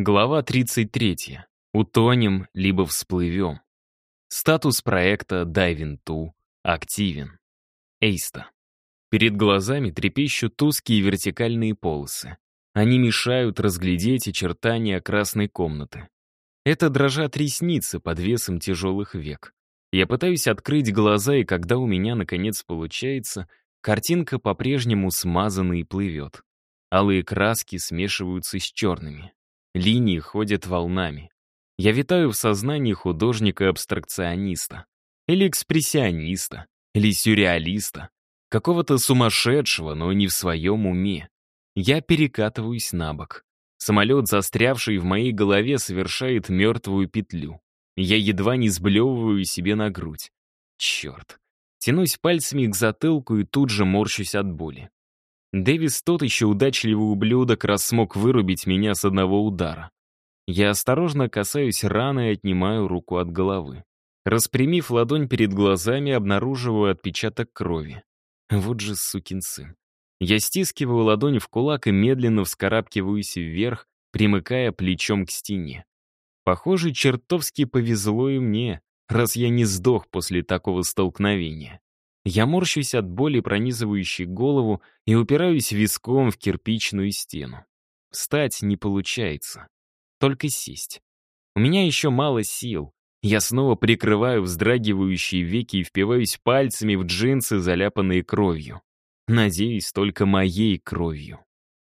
Глава 33. Утонем, либо всплывем. Статус проекта Diving 2 активен. Эйста. Перед глазами трепещут узкие вертикальные полосы. Они мешают разглядеть очертания красной комнаты. Это дрожат ресницы под весом тяжелых век. Я пытаюсь открыть глаза, и когда у меня, наконец, получается, картинка по-прежнему смазана и плывет. Алые краски смешиваются с черными. Линии ходят волнами. Я витаю в сознании художника-абстракциониста. Или экспрессиониста. Или сюрреалиста. Какого-то сумасшедшего, но не в своем уме. Я перекатываюсь на бок. Самолет, застрявший в моей голове, совершает мертвую петлю. Я едва не сблевываю себе на грудь. Черт. Тянусь пальцами к затылку и тут же морщусь от боли. Дэвис тот еще удачливый ублюдок, раз смог вырубить меня с одного удара. Я осторожно касаюсь раны и отнимаю руку от головы. Распрямив ладонь перед глазами, обнаруживаю отпечаток крови. Вот же сукин сын. Я стискиваю ладонь в кулак и медленно вскарабкиваюсь вверх, примыкая плечом к стене. Похоже, чертовски повезло и мне, раз я не сдох после такого столкновения. Я морщусь от боли, пронизывающей голову, и упираюсь виском в кирпичную стену. Встать не получается. Только сесть. У меня еще мало сил. Я снова прикрываю вздрагивающие веки и впиваюсь пальцами в джинсы, заляпанные кровью. Надеюсь, только моей кровью.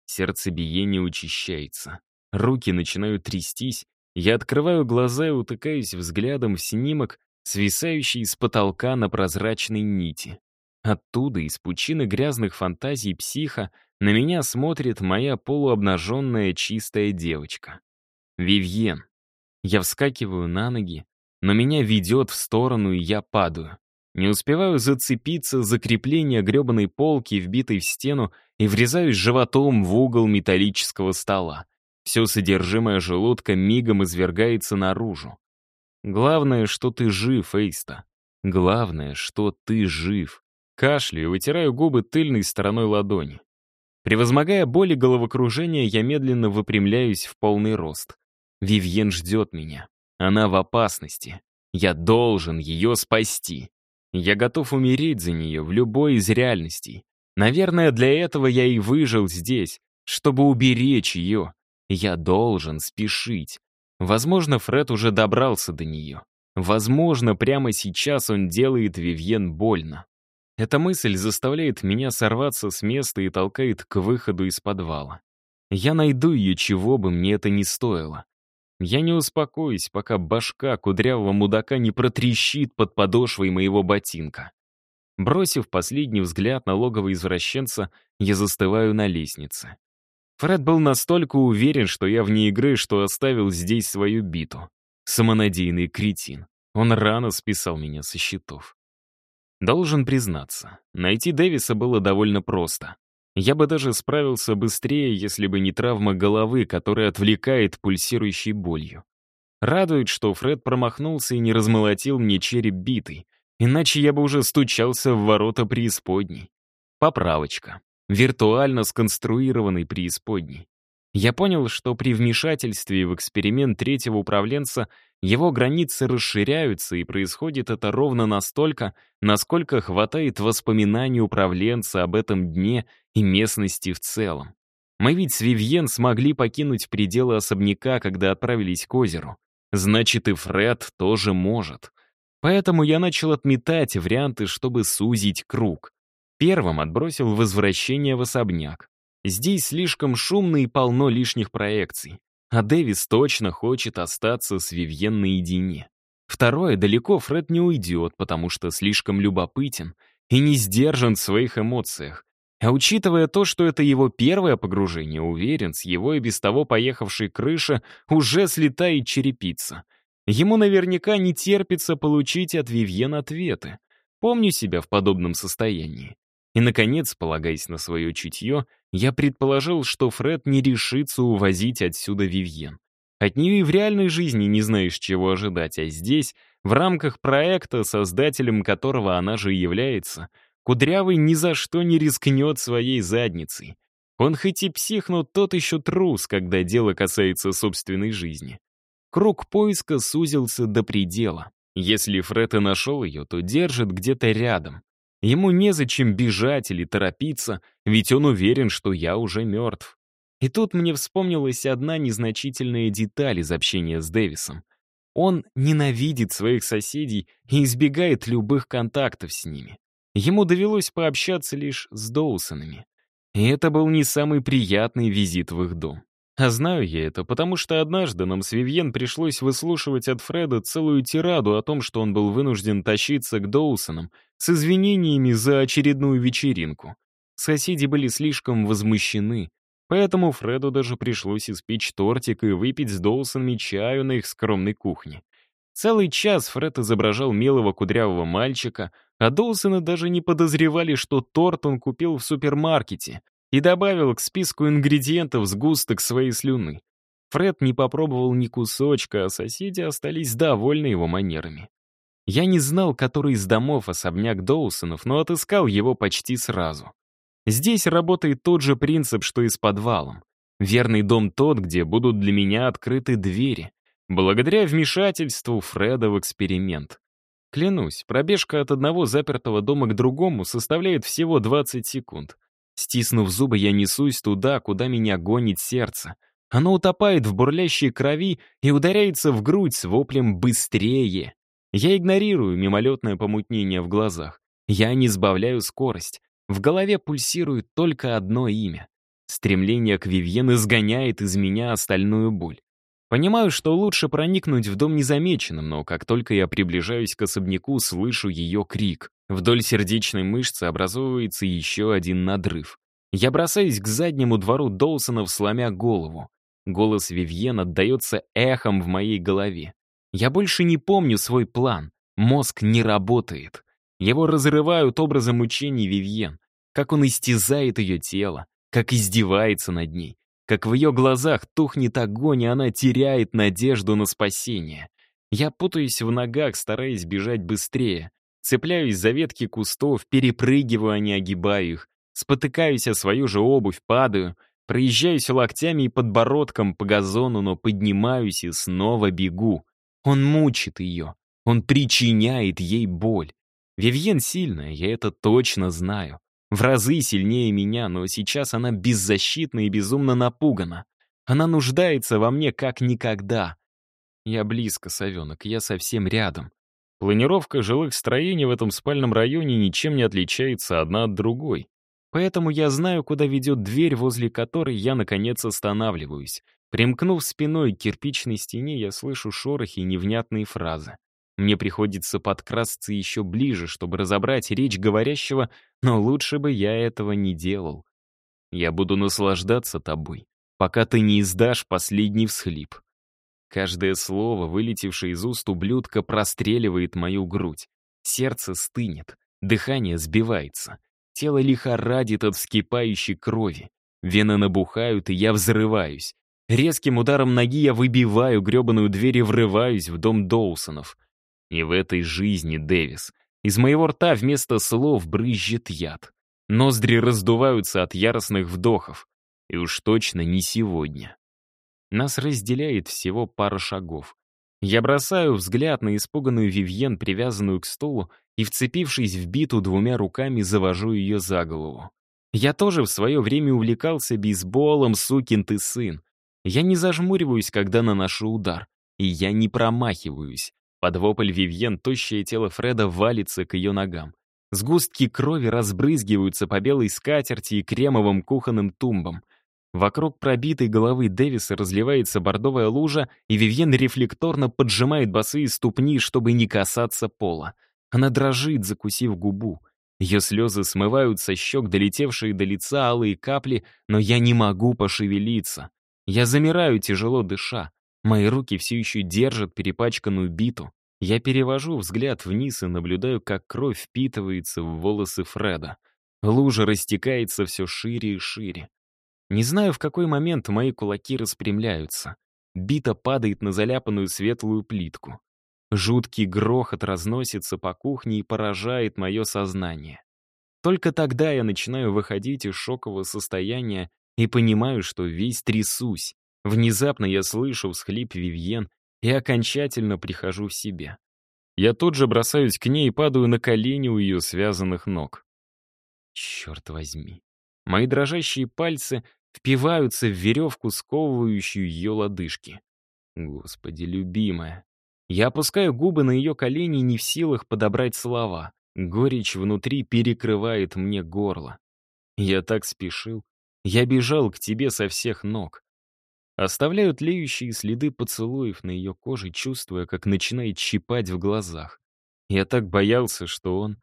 Сердцебиение учащается. Руки начинают трястись. Я открываю глаза и утыкаюсь взглядом в снимок, свисающий с потолка на прозрачной нити. Оттуда, из пучины грязных фантазий психа, на меня смотрит моя полуобнаженная чистая девочка. Вивьен. Я вскакиваю на ноги, но меня ведет в сторону, и я падаю. Не успеваю зацепиться за крепление гребаной полки, вбитой в стену, и врезаюсь животом в угол металлического стола. Все содержимое желудка мигом извергается наружу. Главное, что ты жив, Эйста. Главное, что ты жив. Кашляю, вытираю губы тыльной стороной ладони. Превозмогая боль и головокружение, я медленно выпрямляюсь в полный рост. Вивьен ждет меня. Она в опасности. Я должен ее спасти. Я готов умереть за нее в любой из реальностей. Наверное, для этого я и выжил здесь, чтобы уберечь ее. Я должен спешить. Возможно, Фред уже добрался до нее. Возможно, прямо сейчас он делает Вивьен больно. Эта мысль заставляет меня сорваться с места и толкает к выходу из подвала. Я найду ее, чего бы мне это ни стоило. Я не успокоюсь, пока башка кудрявого мудака не протрещит под подошвой моего ботинка. Бросив последний взгляд на логово извращенца, я застываю на лестнице. Фред был настолько уверен, что я вне игры, что оставил здесь свою биту. Самонадеянный кретин. Он рано списал меня со счетов. Должен признаться, найти Дэвиса было довольно просто. Я бы даже справился быстрее, если бы не травма головы, которая отвлекает пульсирующей болью. Радует, что Фред промахнулся и не размолотил мне череп битой, иначе я бы уже стучался в ворота преисподней. Поправочка виртуально сконструированной преисподней. Я понял, что при вмешательстве в эксперимент третьего управленца его границы расширяются, и происходит это ровно настолько, насколько хватает воспоминаний управленца об этом дне и местности в целом. Мы ведь с Вивьен смогли покинуть пределы особняка, когда отправились к озеру. Значит, и Фред тоже может. Поэтому я начал отметать варианты, чтобы сузить круг. Первым отбросил возвращение в особняк. Здесь слишком шумно и полно лишних проекций. А Дэвис точно хочет остаться с Вивьен наедине. Второе, далеко Фред не уйдет, потому что слишком любопытен и не сдержан в своих эмоциях. А учитывая то, что это его первое погружение, уверен, с его и без того поехавшей крыши уже слетает черепица. Ему наверняка не терпится получить от Вивьен ответы. Помню себя в подобном состоянии. И, наконец, полагаясь на свое чутье, я предположил, что Фред не решится увозить отсюда Вивьен. От нее и в реальной жизни не знаешь, чего ожидать, а здесь, в рамках проекта, создателем которого она же и является, Кудрявый ни за что не рискнет своей задницей. Он хоть и псих, но тот еще трус, когда дело касается собственной жизни. Круг поиска сузился до предела. Если Фред и нашел ее, то держит где-то рядом. Ему незачем бежать или торопиться, ведь он уверен, что я уже мертв. И тут мне вспомнилась одна незначительная деталь из общения с Дэвисом. Он ненавидит своих соседей и избегает любых контактов с ними. Ему довелось пообщаться лишь с Доусонами. И это был не самый приятный визит в их дом. А знаю я это, потому что однажды нам с Вивьен пришлось выслушивать от Фреда целую тираду о том, что он был вынужден тащиться к Доусонам с извинениями за очередную вечеринку. Соседи были слишком возмущены, поэтому Фреду даже пришлось испечь тортик и выпить с Доусонами чаю на их скромной кухне. Целый час Фред изображал милого кудрявого мальчика, а Доусоны даже не подозревали, что торт он купил в супермаркете, и добавил к списку ингредиентов сгусток своей слюны. Фред не попробовал ни кусочка, а соседи остались довольны его манерами. Я не знал, который из домов особняк Доусонов, но отыскал его почти сразу. Здесь работает тот же принцип, что и с подвалом. Верный дом тот, где будут для меня открыты двери, благодаря вмешательству Фреда в эксперимент. Клянусь, пробежка от одного запертого дома к другому составляет всего 20 секунд. Стиснув зубы, я несусь туда, куда меня гонит сердце. Оно утопает в бурлящей крови и ударяется в грудь с воплем «быстрее». Я игнорирую мимолетное помутнение в глазах. Я не сбавляю скорость. В голове пульсирует только одно имя. Стремление к Вивьен изгоняет из меня остальную боль. Понимаю, что лучше проникнуть в дом незамеченным, но как только я приближаюсь к особняку, слышу ее крик. Вдоль сердечной мышцы образовывается еще один надрыв. Я бросаюсь к заднему двору Доусонов, сломя голову. Голос Вивьен отдается эхом в моей голове. Я больше не помню свой план. Мозг не работает. Его разрывают образом мучений Вивьен. Как он истязает ее тело, как издевается над ней, как в ее глазах тухнет огонь, и она теряет надежду на спасение. Я путаюсь в ногах, стараясь бежать быстрее. Цепляюсь за ветки кустов, перепрыгиваю, а не огибаю их. Спотыкаюсь о свою же обувь, падаю, проезжаюсь локтями и подбородком по газону, но поднимаюсь и снова бегу. Он мучит ее. Он причиняет ей боль. Вивьен сильная, я это точно знаю в разы сильнее меня, но сейчас она беззащитна и безумно напугана. Она нуждается во мне как никогда. Я близко, совенок, я совсем рядом. Планировка жилых строений в этом спальном районе ничем не отличается одна от другой. Поэтому я знаю, куда ведет дверь, возле которой я, наконец, останавливаюсь. Примкнув спиной к кирпичной стене, я слышу шорохи и невнятные фразы. Мне приходится подкрасться еще ближе, чтобы разобрать речь говорящего, но лучше бы я этого не делал. Я буду наслаждаться тобой, пока ты не издашь последний всхлип. Каждое слово, вылетевшее из уст ублюдка, простреливает мою грудь. Сердце стынет, дыхание сбивается. Тело лихорадит от вскипающей крови. Вены набухают, и я взрываюсь. Резким ударом ноги я выбиваю гребаную дверь и врываюсь в дом Доусонов — и в этой жизни, Дэвис, из моего рта вместо слов брызжет яд. Ноздри раздуваются от яростных вдохов. И уж точно не сегодня. Нас разделяет всего пара шагов. Я бросаю взгляд на испуганную Вивьен, привязанную к стулу, и, вцепившись в биту двумя руками, завожу ее за голову. Я тоже в свое время увлекался бейсболом, сукин ты сын. Я не зажмуриваюсь, когда наношу удар. И я не промахиваюсь. Под вопль Вивьен тощее тело Фреда валится к ее ногам. Сгустки крови разбрызгиваются по белой скатерти и кремовым кухонным тумбам. Вокруг пробитой головы Дэвиса разливается бордовая лужа, и Вивьен рефлекторно поджимает босые ступни, чтобы не касаться пола. Она дрожит, закусив губу. Ее слезы смывают со щек долетевшие до лица алые капли, но я не могу пошевелиться. Я замираю, тяжело дыша. Мои руки все еще держат перепачканную биту. Я перевожу взгляд вниз и наблюдаю, как кровь впитывается в волосы Фреда. Лужа растекается все шире и шире. Не знаю, в какой момент мои кулаки распрямляются. Бита падает на заляпанную светлую плитку. Жуткий грохот разносится по кухне и поражает мое сознание. Только тогда я начинаю выходить из шокового состояния и понимаю, что весь трясусь. Внезапно я слышу всхлип Вивьен и окончательно прихожу в себя. Я тут же бросаюсь к ней и падаю на колени у ее связанных ног. Черт возьми. Мои дрожащие пальцы впиваются в веревку, сковывающую ее лодыжки. Господи, любимая. Я опускаю губы на ее колени, не в силах подобрать слова. Горечь внутри перекрывает мне горло. Я так спешил. Я бежал к тебе со всех ног. Оставляю тлеющие следы поцелуев на ее коже, чувствуя, как начинает щипать в глазах. Я так боялся, что он...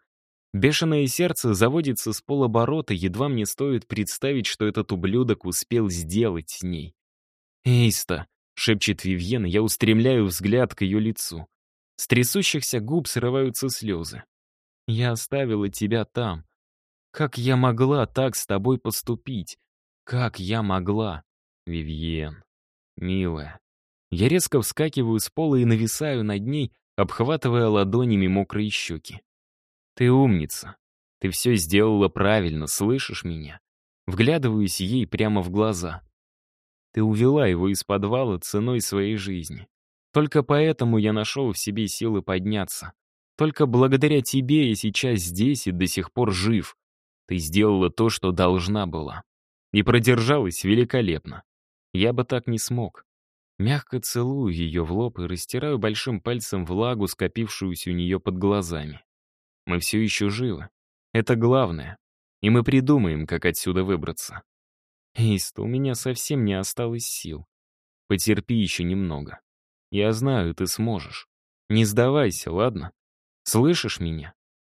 Бешеное сердце заводится с полоборота, едва мне стоит представить, что этот ублюдок успел сделать с ней. «Эйста!» — шепчет Вивьен, я устремляю взгляд к ее лицу. С трясущихся губ срываются слезы. «Я оставила тебя там. Как я могла так с тобой поступить? Как я могла?» «Вивьен, милая». Я резко вскакиваю с пола и нависаю над ней, обхватывая ладонями мокрые щеки. «Ты умница. Ты все сделала правильно, слышишь меня?» Вглядываюсь ей прямо в глаза. Ты увела его из подвала ценой своей жизни. Только поэтому я нашел в себе силы подняться. Только благодаря тебе я сейчас здесь и до сих пор жив. Ты сделала то, что должна была. И продержалась великолепно. Я бы так не смог. Мягко целую ее в лоб и растираю большим пальцем влагу, скопившуюся у нее под глазами. Мы все еще живы. Это главное. И мы придумаем, как отсюда выбраться. Эйст, у меня совсем не осталось сил. Потерпи еще немного. Я знаю, ты сможешь. Не сдавайся, ладно? Слышишь меня?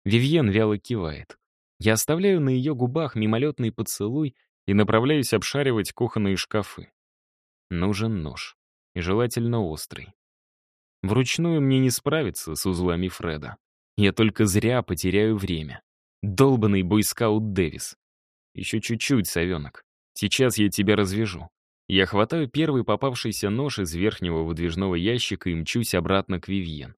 Вивьен вяло кивает. Я оставляю на ее губах мимолетный поцелуй и направляюсь обшаривать кухонные шкафы. Нужен нож. И желательно острый. Вручную мне не справиться с узлами Фреда. Я только зря потеряю время. Долбанный бойскаут Дэвис. Еще чуть-чуть, совенок. Сейчас я тебя развяжу. Я хватаю первый попавшийся нож из верхнего выдвижного ящика и мчусь обратно к Вивьен.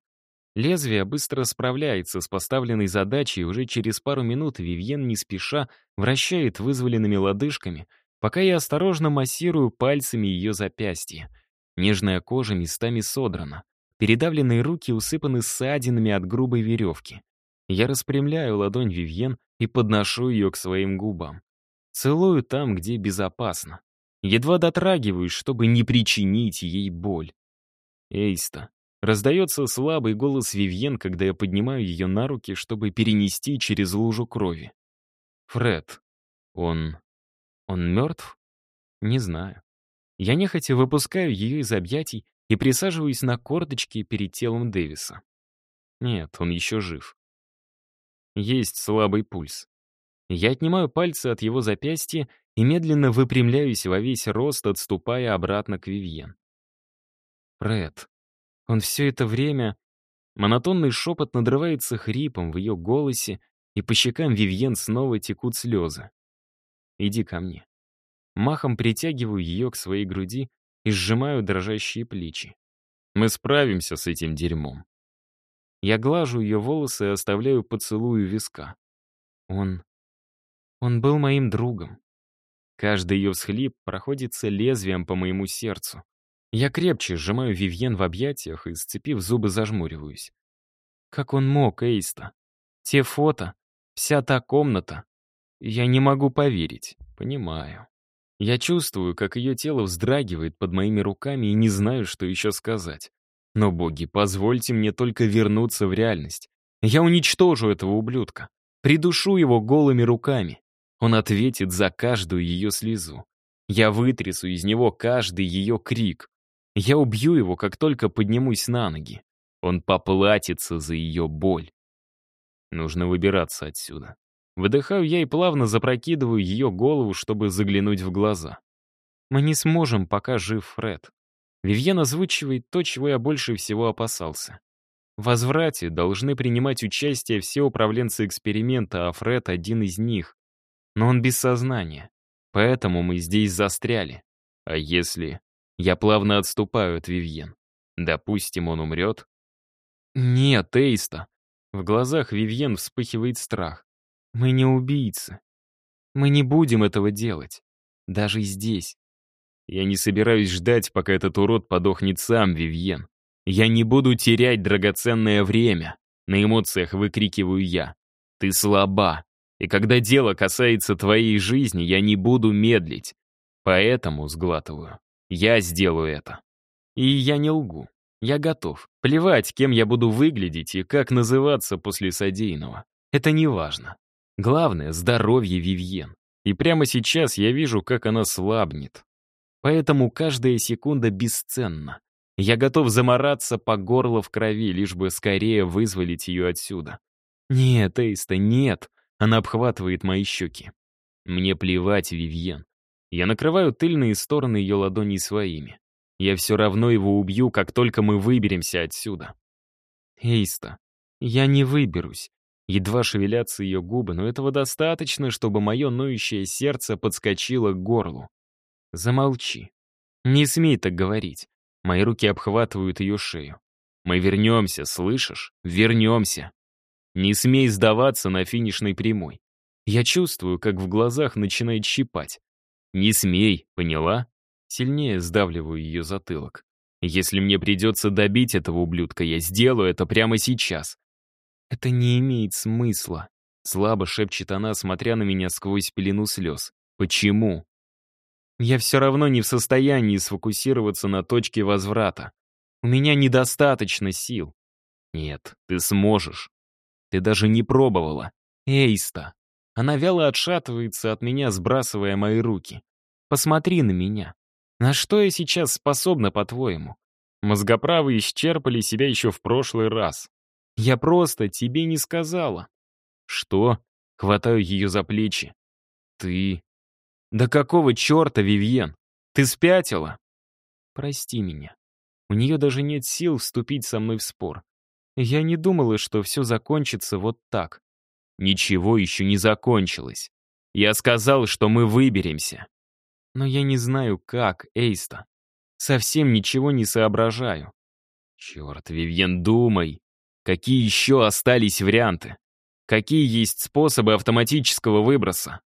Лезвие быстро справляется с поставленной задачей, и уже через пару минут Вивьен не спеша вращает вызволенными лодыжками, пока я осторожно массирую пальцами ее запястья. Нежная кожа местами содрана. Передавленные руки усыпаны ссадинами от грубой веревки. Я распрямляю ладонь Вивьен и подношу ее к своим губам. Целую там, где безопасно. Едва дотрагиваюсь, чтобы не причинить ей боль. Эйста, Раздается слабый голос Вивьен, когда я поднимаю ее на руки, чтобы перенести через лужу крови. Фред. Он... он мертв? Не знаю. Я нехотя выпускаю ее из объятий и присаживаюсь на корточки перед телом Дэвиса. Нет, он еще жив. Есть слабый пульс. Я отнимаю пальцы от его запястья и медленно выпрямляюсь во весь рост, отступая обратно к Вивьен. Фред. Он все это время... Монотонный шепот надрывается хрипом в ее голосе, и по щекам Вивьен снова текут слезы. «Иди ко мне». Махом притягиваю ее к своей груди и сжимаю дрожащие плечи. Мы справимся с этим дерьмом. Я глажу ее волосы и оставляю поцелую виска. Он... Он был моим другом. Каждый ее всхлип проходится лезвием по моему сердцу. Я крепче сжимаю Вивьен в объятиях и, сцепив зубы, зажмуриваюсь. Как он мог, Эйста? Те фото, вся та комната. Я не могу поверить. Понимаю. Я чувствую, как ее тело вздрагивает под моими руками и не знаю, что еще сказать. Но, боги, позвольте мне только вернуться в реальность. Я уничтожу этого ублюдка. Придушу его голыми руками. Он ответит за каждую ее слезу. Я вытрясу из него каждый ее крик. Я убью его, как только поднимусь на ноги. Он поплатится за ее боль. Нужно выбираться отсюда. Выдыхаю я и плавно запрокидываю ее голову, чтобы заглянуть в глаза. Мы не сможем, пока жив Фред. Вивьен озвучивает то, чего я больше всего опасался. В возврате должны принимать участие все управленцы эксперимента, а Фред — один из них. Но он без сознания. Поэтому мы здесь застряли. А если... Я плавно отступаю от Вивьен. Допустим, он умрет? Нет, Эйста. В глазах Вивьен вспыхивает страх. Мы не убийцы. Мы не будем этого делать. Даже здесь. Я не собираюсь ждать, пока этот урод подохнет сам, Вивьен. Я не буду терять драгоценное время. На эмоциях выкрикиваю я. Ты слаба. И когда дело касается твоей жизни, я не буду медлить. Поэтому, сглатываю, я сделаю это. И я не лгу. Я готов. Плевать, кем я буду выглядеть и как называться после содеянного. Это не важно. Главное — здоровье Вивьен. И прямо сейчас я вижу, как она слабнет. Поэтому каждая секунда бесценна. Я готов замораться по горло в крови, лишь бы скорее вызволить ее отсюда. Нет, Эйста, нет. Она обхватывает мои щеки. Мне плевать, Вивьен. Я накрываю тыльные стороны ее ладоней своими. Я все равно его убью, как только мы выберемся отсюда. Эйста, я не выберусь. Едва шевелятся ее губы, но этого достаточно, чтобы мое ноющее сердце подскочило к горлу. Замолчи. Не смей так говорить. Мои руки обхватывают ее шею. Мы вернемся, слышишь? Вернемся. Не смей сдаваться на финишной прямой. Я чувствую, как в глазах начинает щипать. Не смей, поняла? Сильнее сдавливаю ее затылок. Если мне придется добить этого ублюдка, я сделаю это прямо сейчас. Это не имеет смысла. Слабо шепчет она, смотря на меня сквозь пелену слез. Почему? Я все равно не в состоянии сфокусироваться на точке возврата. У меня недостаточно сил. Нет, ты сможешь. Ты даже не пробовала. Эйста. Она вяло отшатывается от меня, сбрасывая мои руки. Посмотри на меня. На что я сейчас способна, по-твоему? Мозгоправы исчерпали себя еще в прошлый раз. Я просто тебе не сказала. Что? Хватаю ее за плечи. Ты... Да какого черта, Вивьен? Ты спятила? Прости меня. У нее даже нет сил вступить со мной в спор. Я не думала, что все закончится вот так. Ничего еще не закончилось. Я сказал, что мы выберемся. Но я не знаю, как, Эйста. Совсем ничего не соображаю. Черт, Вивьен, думай. Какие еще остались варианты? Какие есть способы автоматического выброса?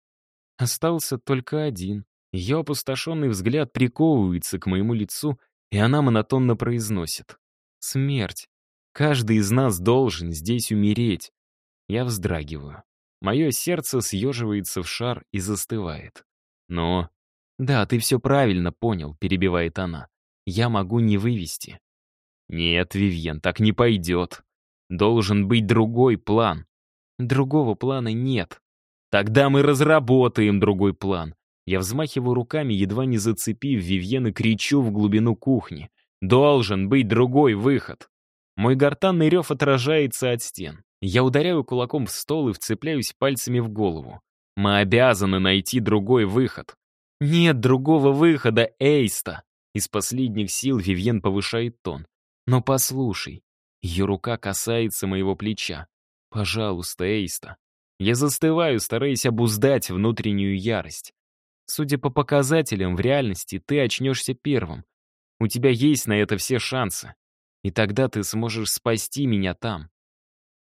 Остался только один. Ее опустошенный взгляд приковывается к моему лицу, и она монотонно произносит. «Смерть. Каждый из нас должен здесь умереть. Я вздрагиваю. Мое сердце съеживается в шар и застывает. Но... «Да, ты все правильно понял», — перебивает она. «Я могу не вывести». «Нет, Вивьен, так не пойдет. Должен быть другой план». «Другого плана нет». «Тогда мы разработаем другой план». Я взмахиваю руками, едва не зацепив Вивьен и кричу в глубину кухни. «Должен быть другой выход». Мой гортанный рев отражается от стен. Я ударяю кулаком в стол и вцепляюсь пальцами в голову. Мы обязаны найти другой выход. Нет другого выхода, Эйста. Из последних сил Вивьен повышает тон. Но послушай. Ее рука касается моего плеча. Пожалуйста, Эйста. Я застываю, стараясь обуздать внутреннюю ярость. Судя по показателям, в реальности ты очнешься первым. У тебя есть на это все шансы. И тогда ты сможешь спасти меня там.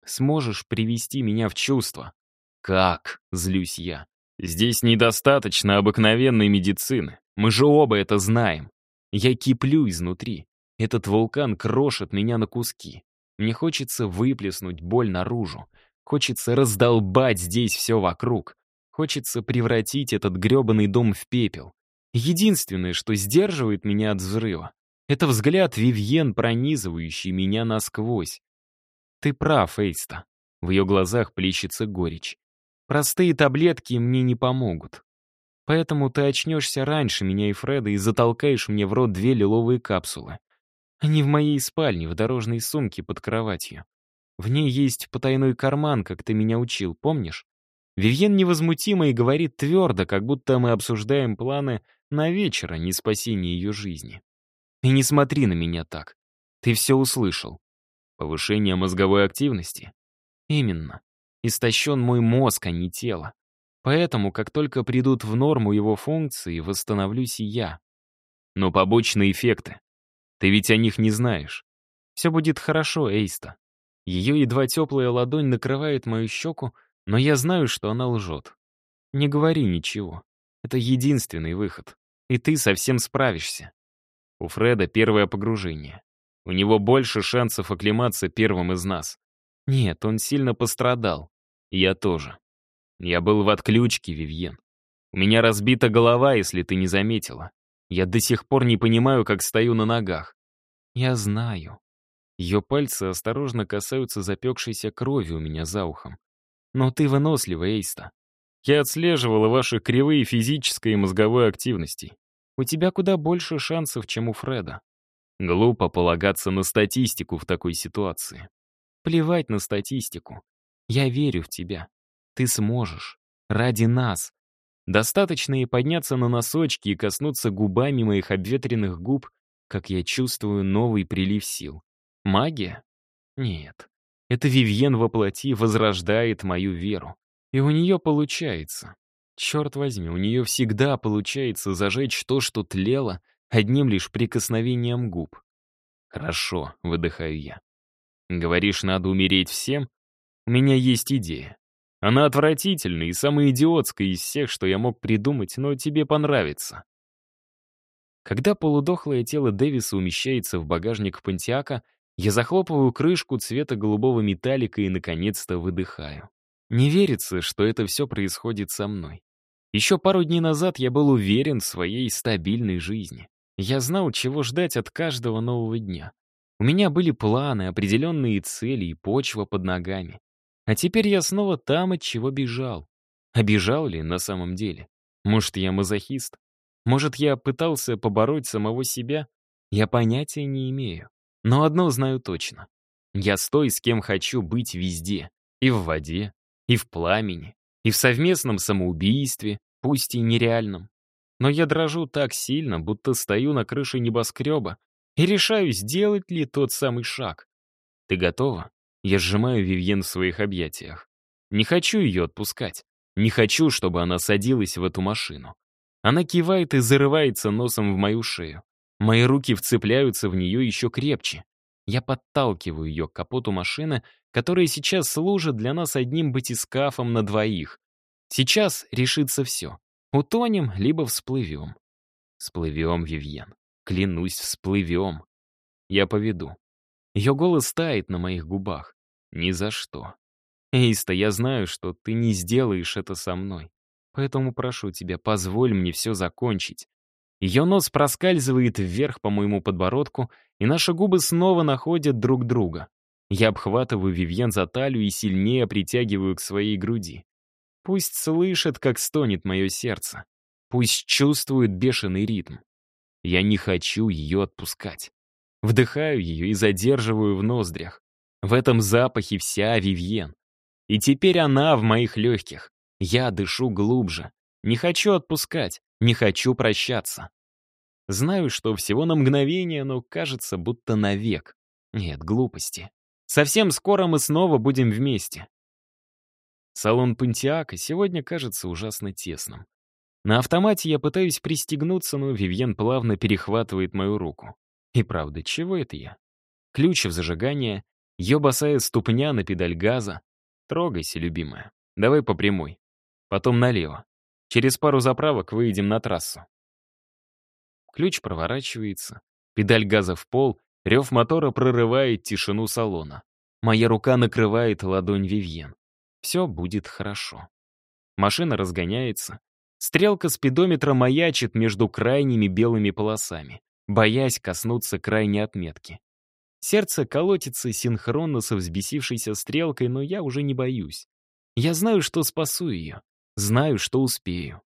Сможешь привести меня в чувство. Как? Злюсь я. Здесь недостаточно обыкновенной медицины. Мы же оба это знаем. Я киплю изнутри. Этот вулкан крошит меня на куски. Мне хочется выплеснуть боль наружу. Хочется раздолбать здесь все вокруг. Хочется превратить этот гребаный дом в пепел. Единственное, что сдерживает меня от взрыва, это взгляд Вивьен, пронизывающий меня насквозь. Ты прав, Эйста. В ее глазах плещется горечь. Простые таблетки мне не помогут. Поэтому ты очнешься раньше меня и Фреда и затолкаешь мне в рот две лиловые капсулы. Они в моей спальне, в дорожной сумке под кроватью. В ней есть потайной карман, как ты меня учил, помнишь? Вивьен невозмутимо и говорит твердо, как будто мы обсуждаем планы на вечер, а не спасение ее жизни. И не смотри на меня так. Ты все услышал. Повышение мозговой активности? Именно. Истощен мой мозг, а не тело. Поэтому, как только придут в норму его функции, восстановлюсь и я. Но побочные эффекты. Ты ведь о них не знаешь. Все будет хорошо, Эйста. Ее едва теплая ладонь накрывает мою щеку, но я знаю, что она лжет. Не говори ничего. Это единственный выход. И ты совсем справишься. У Фреда первое погружение. У него больше шансов оклематься первым из нас. Нет, он сильно пострадал. Я тоже. Я был в отключке, Вивьен. У меня разбита голова, если ты не заметила. Я до сих пор не понимаю, как стою на ногах. Я знаю. Ее пальцы осторожно касаются запекшейся крови у меня за ухом. Но ты вынослива, Эйста. Я отслеживала ваши кривые физической и мозговой активности. У тебя куда больше шансов, чем у Фреда. Глупо полагаться на статистику в такой ситуации. Плевать на статистику. Я верю в тебя. Ты сможешь. Ради нас. Достаточно и подняться на носочки и коснуться губами моих обветренных губ, как я чувствую новый прилив сил. Магия? Нет. Это Вивьен воплоти возрождает мою веру. И у нее получается. Черт возьми, у нее всегда получается зажечь то, что тлело, одним лишь прикосновением губ. «Хорошо», — выдыхаю я. «Говоришь, надо умереть всем? У меня есть идея. Она отвратительная и самая идиотская из всех, что я мог придумать, но тебе понравится». Когда полудохлое тело Дэвиса умещается в багажник Пантиака, я захлопываю крышку цвета голубого металлика и, наконец-то, выдыхаю. Не верится, что это все происходит со мной. Еще пару дней назад я был уверен в своей стабильной жизни. Я знал, чего ждать от каждого нового дня. У меня были планы, определенные цели и почва под ногами. А теперь я снова там, от чего бежал. А бежал ли на самом деле? Может, я мазохист? Может, я пытался побороть самого себя? Я понятия не имею. Но одно знаю точно. Я с той, с кем хочу быть везде. И в воде, и в пламени, и в совместном самоубийстве, пусть и нереальном. Но я дрожу так сильно, будто стою на крыше небоскреба и решаю, сделать ли тот самый шаг. Ты готова? Я сжимаю Вивьен в своих объятиях. Не хочу ее отпускать. Не хочу, чтобы она садилась в эту машину. Она кивает и зарывается носом в мою шею. Мои руки вцепляются в нее еще крепче. Я подталкиваю ее к капоту машины, которая сейчас служит для нас одним батискафом на двоих. Сейчас решится все. Утонем, либо всплывем. Всплывем, Вивьен. Клянусь, всплывем. Я поведу. Ее голос тает на моих губах. Ни за что. Эйста, я знаю, что ты не сделаешь это со мной. Поэтому прошу тебя, позволь мне все закончить. Ее нос проскальзывает вверх по моему подбородку, и наши губы снова находят друг друга. Я обхватываю Вивьен за талию и сильнее притягиваю к своей груди. Пусть слышит, как стонет мое сердце. Пусть чувствует бешеный ритм. Я не хочу ее отпускать. Вдыхаю ее и задерживаю в ноздрях. В этом запахе вся Вивьен. И теперь она в моих легких. Я дышу глубже. Не хочу отпускать. Не хочу прощаться. Знаю, что всего на мгновение, но кажется, будто навек. Нет, глупости. Совсем скоро мы снова будем вместе. Салон Пантиака сегодня кажется ужасно тесным. На автомате я пытаюсь пристегнуться, но Вивьен плавно перехватывает мою руку. И правда, чего это я? Ключ в зажигание, ее ступня на педаль газа. Трогайся, любимая. Давай по прямой. Потом налево. Через пару заправок выйдем на трассу. Ключ проворачивается, педаль газа в пол, рев мотора прорывает тишину салона. Моя рука накрывает ладонь Вивьен. Все будет хорошо. Машина разгоняется. Стрелка спидометра маячит между крайними белыми полосами, боясь коснуться крайней отметки. Сердце колотится синхронно со взбесившейся стрелкой, но я уже не боюсь. Я знаю, что спасу ее. Знаю, что успею.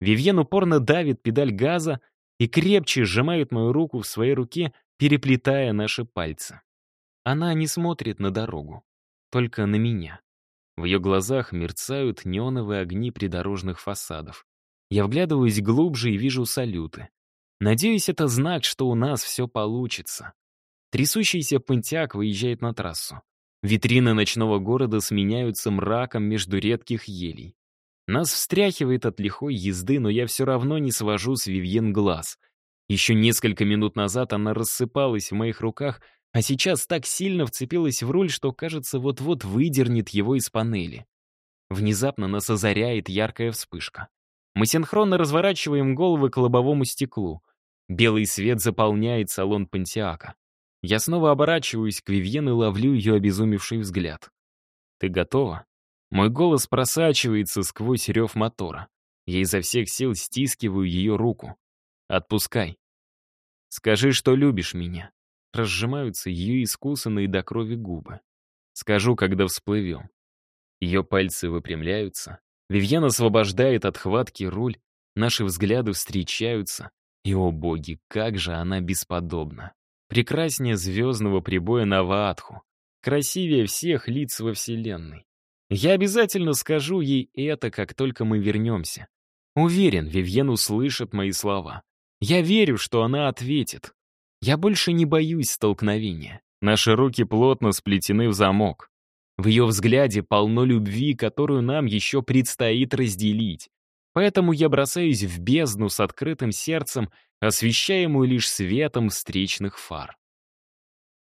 Вивьен упорно давит педаль газа и крепче сжимает мою руку в своей руке, переплетая наши пальцы. Она не смотрит на дорогу, только на меня. В ее глазах мерцают неоновые огни придорожных фасадов. Я вглядываюсь глубже и вижу салюты. Надеюсь, это знак, что у нас все получится. Трясущийся пантяк выезжает на трассу. Витрины ночного города сменяются мраком между редких елей. Нас встряхивает от лихой езды, но я все равно не свожу с Вивьен глаз. Еще несколько минут назад она рассыпалась в моих руках, а сейчас так сильно вцепилась в руль, что, кажется, вот-вот выдернет его из панели. Внезапно нас озаряет яркая вспышка. Мы синхронно разворачиваем головы к лобовому стеклу. Белый свет заполняет салон Пантиака. Я снова оборачиваюсь к Вивьен и ловлю ее обезумевший взгляд. «Ты готова?» Мой голос просачивается сквозь рев мотора. Я изо всех сил стискиваю ее руку. «Отпускай. Скажи, что любишь меня». Разжимаются ее искусанные до крови губы. Скажу, когда всплывем. Ее пальцы выпрямляются. Вивьен освобождает от хватки руль. Наши взгляды встречаются. И, о боги, как же она бесподобна. Прекраснее звездного прибоя на Ваатху. Красивее всех лиц во Вселенной. Я обязательно скажу ей это, как только мы вернемся. Уверен, Вивьен услышит мои слова. Я верю, что она ответит. Я больше не боюсь столкновения. Наши руки плотно сплетены в замок. В ее взгляде полно любви, которую нам еще предстоит разделить. Поэтому я бросаюсь в бездну с открытым сердцем, освещаемую лишь светом встречных фар.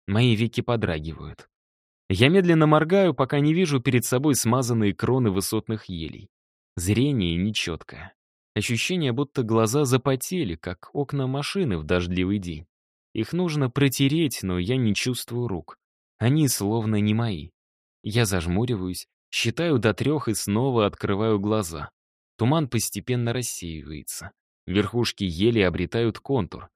Мои веки подрагивают. Я медленно моргаю, пока не вижу перед собой смазанные кроны высотных елей. Зрение нечеткое. Ощущение, будто глаза запотели, как окна машины в дождливый день. Их нужно протереть, но я не чувствую рук. Они словно не мои. Я зажмуриваюсь, считаю до трех и снова открываю глаза. Туман постепенно рассеивается. Верхушки ели обретают контур.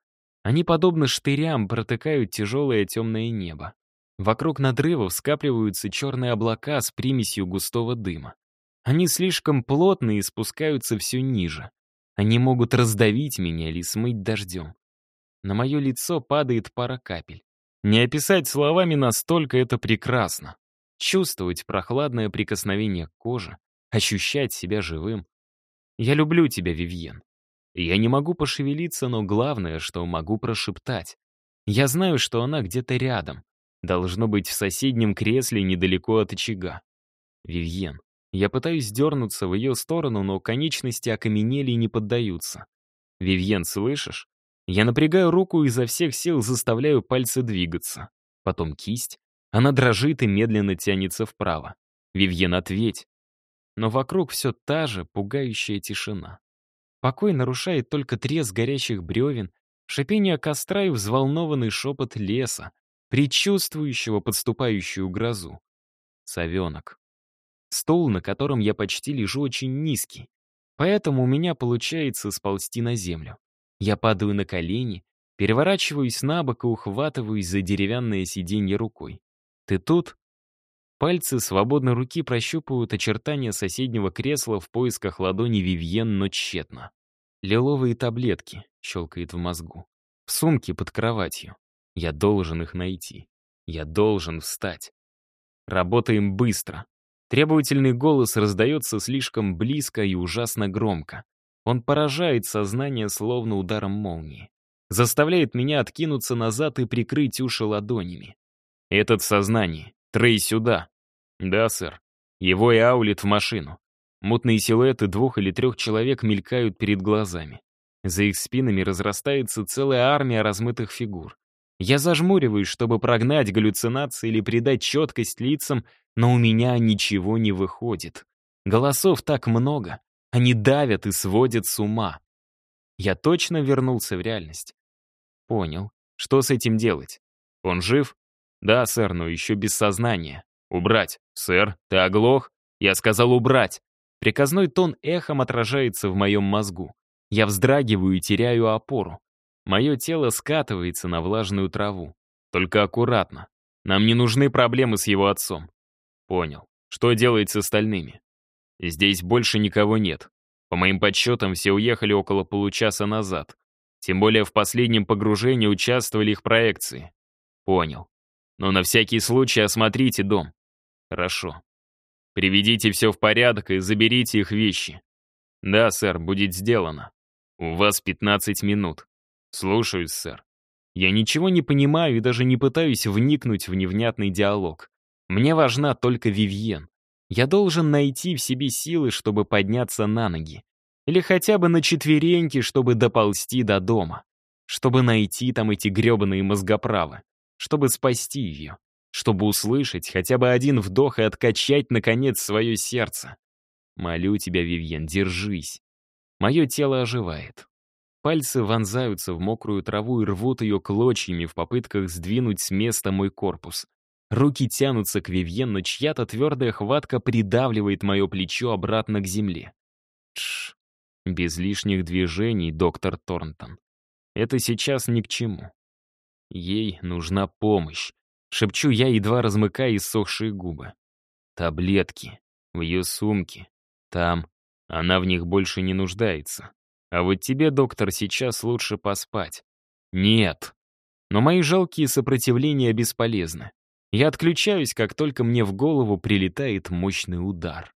Они, подобно штырям, протыкают тяжелое темное небо. Вокруг надрывов скапливаются черные облака с примесью густого дыма. Они слишком плотные и спускаются все ниже. Они могут раздавить меня или смыть дождем. На мое лицо падает пара капель. Не описать словами настолько это прекрасно. Чувствовать прохладное прикосновение к коже, ощущать себя живым. Я люблю тебя, Вивьен. Я не могу пошевелиться, но главное, что могу прошептать. Я знаю, что она где-то рядом, Должно быть в соседнем кресле недалеко от очага. Вивьен. Я пытаюсь дернуться в ее сторону, но конечности окаменели и не поддаются. Вивьен, слышишь? Я напрягаю руку и изо всех сил заставляю пальцы двигаться. Потом кисть. Она дрожит и медленно тянется вправо. Вивьен, ответь. Но вокруг все та же пугающая тишина. Покой нарушает только треск горящих бревен, шипение костра и взволнованный шепот леса, предчувствующего подступающую грозу. Совенок. Стол, на котором я почти лежу, очень низкий, поэтому у меня получается сползти на землю. Я падаю на колени, переворачиваюсь на бок и ухватываюсь за деревянное сиденье рукой. «Ты тут?» Пальцы свободной руки прощупывают очертания соседнего кресла в поисках ладони Вивьен, но тщетно. «Лиловые таблетки», — щелкает в мозгу. «В сумке под кроватью. Я должен их найти. Я должен встать. Работаем быстро. Требовательный голос раздается слишком близко и ужасно громко. Он поражает сознание словно ударом молнии. Заставляет меня откинуться назад и прикрыть уши ладонями. Этот в сознании. Трей сюда. Да, сэр. Его и аулит в машину. Мутные силуэты двух или трех человек мелькают перед глазами. За их спинами разрастается целая армия размытых фигур. Я зажмуриваюсь, чтобы прогнать галлюцинации или придать четкость лицам, но у меня ничего не выходит. Голосов так много. Они давят и сводят с ума. Я точно вернулся в реальность. Понял. Что с этим делать? Он жив? Да, сэр, но еще без сознания. Убрать. Сэр, ты оглох? Я сказал убрать. Приказной тон эхом отражается в моем мозгу. Я вздрагиваю и теряю опору. Мое тело скатывается на влажную траву. Только аккуратно. Нам не нужны проблемы с его отцом. Понял. Что делать с остальными? Здесь больше никого нет. По моим подсчетам, все уехали около получаса назад. Тем более в последнем погружении участвовали их проекции. Понял. Но на всякий случай осмотрите дом. Хорошо. Приведите все в порядок и заберите их вещи. Да, сэр, будет сделано. У вас 15 минут. «Слушаюсь, сэр. Я ничего не понимаю и даже не пытаюсь вникнуть в невнятный диалог. Мне важна только Вивьен. Я должен найти в себе силы, чтобы подняться на ноги. Или хотя бы на четвереньки, чтобы доползти до дома. Чтобы найти там эти гребаные мозгоправы. Чтобы спасти ее. Чтобы услышать хотя бы один вдох и откачать, наконец, свое сердце. Молю тебя, Вивьен, держись. Мое тело оживает. Пальцы вонзаются в мокрую траву и рвут ее клочьями в попытках сдвинуть с места мой корпус. Руки тянутся к Вивьен, но чья-то твердая хватка придавливает мое плечо обратно к земле. Тш, без лишних движений, доктор Торнтон. Это сейчас ни к чему. Ей нужна помощь. Шепчу я, едва размыкая иссохшие губы. Таблетки. В ее сумке. Там. Она в них больше не нуждается. А вот тебе, доктор, сейчас лучше поспать. Нет. Но мои жалкие сопротивления бесполезны. Я отключаюсь, как только мне в голову прилетает мощный удар.